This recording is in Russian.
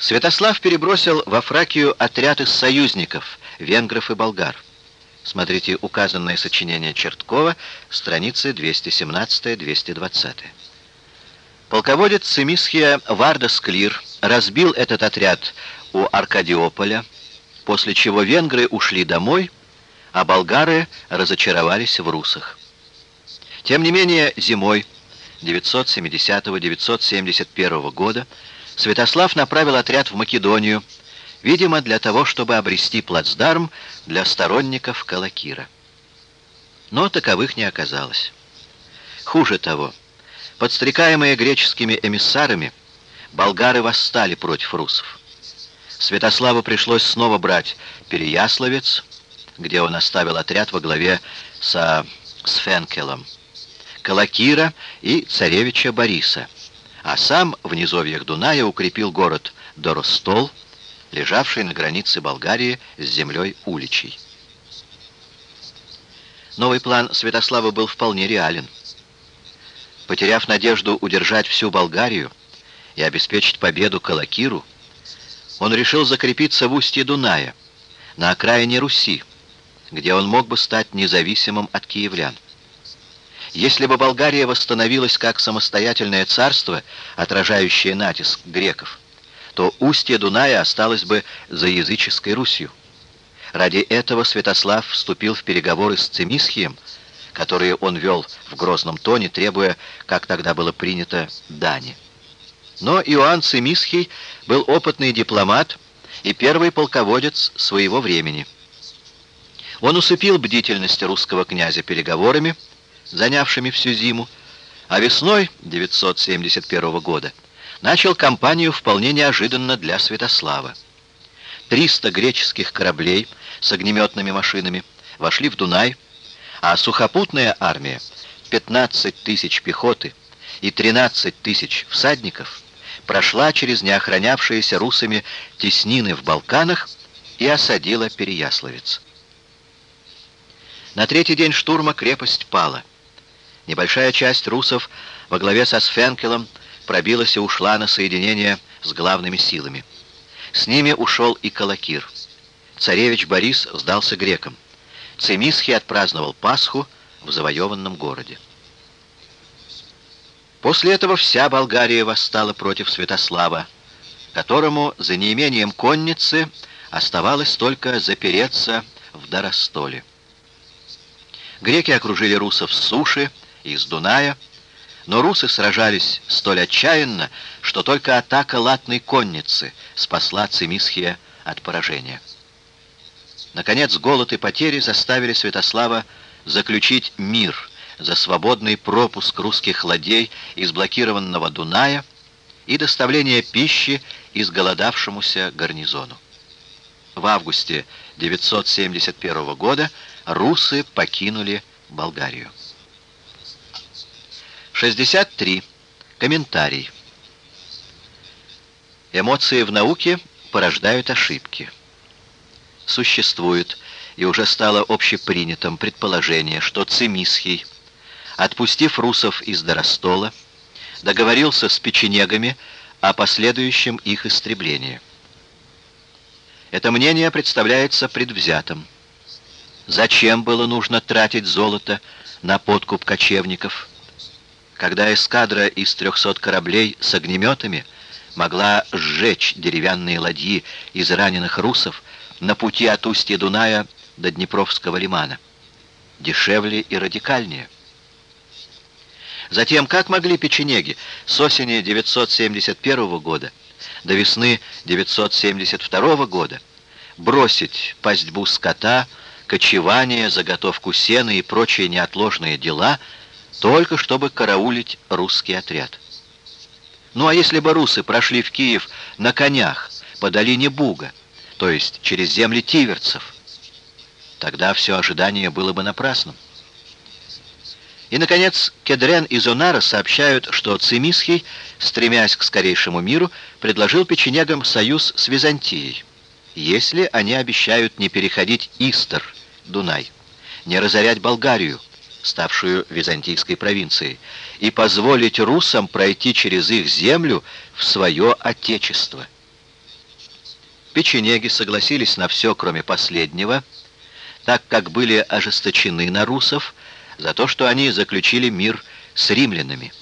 Святослав перебросил во Фракию отряд из союзников, венгров и болгар. Смотрите указанное сочинение Черткова, страницы 217-220. Полководец Цимисхия Вардас Клир разбил этот отряд у Аркадиополя, после чего венгры ушли домой, а болгары разочаровались в русах. Тем не менее, зимой 970-971 года Святослав направил отряд в Македонию, видимо, для того, чтобы обрести плацдарм для сторонников Калакира. Но таковых не оказалось. Хуже того, подстрекаемые греческими эмиссарами, болгары восстали против русов. Святославу пришлось снова брать Переяславец, где он оставил отряд во главе со Сфенкелом, Калакира и царевича Бориса, а сам в низовьях Дуная укрепил город Доростол, лежавший на границе Болгарии с землей Уличей. Новый план Святослава был вполне реален. Потеряв надежду удержать всю Болгарию и обеспечить победу Калакиру, он решил закрепиться в устье Дуная, на окраине Руси, где он мог бы стать независимым от киевлян. Если бы Болгария восстановилась как самостоятельное царство, отражающее натиск греков, то устье Дуная осталось бы за языческой Русью. Ради этого Святослав вступил в переговоры с Цимисхием, которые он вел в грозном тоне, требуя, как тогда было принято, дани. Но Иоанн Цимисхий был опытный дипломат и первый полководец своего времени. Он усыпил бдительность русского князя переговорами, занявшими всю зиму, а весной 971 года начал кампанию вполне неожиданно для Святослава. 300 греческих кораблей с огнеметными машинами вошли в Дунай, а сухопутная армия, 15 тысяч пехоты и 13 тысяч всадников, прошла через неохранявшиеся русами теснины в Балканах и осадила Переяславец. На третий день штурма крепость пала. Небольшая часть русов во главе со Сфенкелом пробилась и ушла на соединение с главными силами. С ними ушел и Калакир. Царевич Борис сдался грекам. Цемисхий отпраздновал Пасху в завоеванном городе. После этого вся Болгария восстала против Святослава, которому за неимением конницы оставалось только запереться в Доростоле. Греки окружили русов с суши и с Дуная, но русы сражались столь отчаянно, что только атака латной конницы спасла Цимисхия от поражения. Наконец, голод и потери заставили Святослава заключить мир за свободный пропуск русских ладей из блокированного Дуная и доставление пищи изголодавшемуся гарнизону. В августе 971 года русы покинули Болгарию. 63. Комментарий. Эмоции в науке порождают ошибки. Существует и уже стало общепринятым предположение, что Цимисхий, отпустив русов из Доростола, договорился с печенегами о последующем их истреблении. Это мнение представляется предвзятым. Зачем было нужно тратить золото на подкуп кочевников? Когда эскадра из 300 кораблей с огнеметами могла сжечь деревянные ладьи из раненых русов на пути от устья Дуная до Днепровского лимана. Дешевле и радикальнее. Затем, как могли печенеги с осени 971 года до весны 972 года бросить пастьбу скота, кочевание, заготовку сена и прочие неотложные дела – только чтобы караулить русский отряд. Ну а если бы русы прошли в Киев на конях по долине Буга, то есть через земли тиверцев, тогда все ожидание было бы напрасным. И, наконец, Кедрен и Зонара сообщают, что Цимисхий, стремясь к скорейшему миру, предложил печенегам союз с Византией, если они обещают не переходить Истер, Дунай, не разорять Болгарию, ставшую византийской провинцией, и позволить русам пройти через их землю в свое отечество. Печенеги согласились на все, кроме последнего, так как были ожесточены на русов за то, что они заключили мир с римлянами.